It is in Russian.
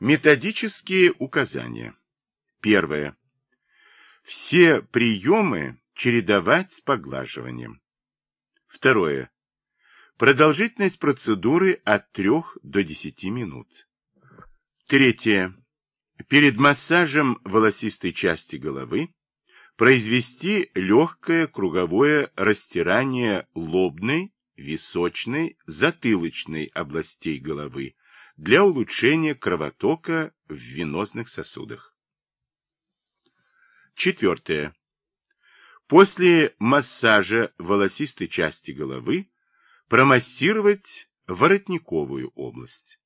Методические указания. Первое. Все приемы чередовать с поглаживанием. Второе. Продолжительность процедуры от 3 до 10 минут. Третье. Перед массажем волосистой части головы произвести легкое круговое растирание лобной, височной, затылочной областей головы для улучшения кровотока в венозных сосудах. Четвертое. После массажа волосистой части головы промассировать воротниковую область.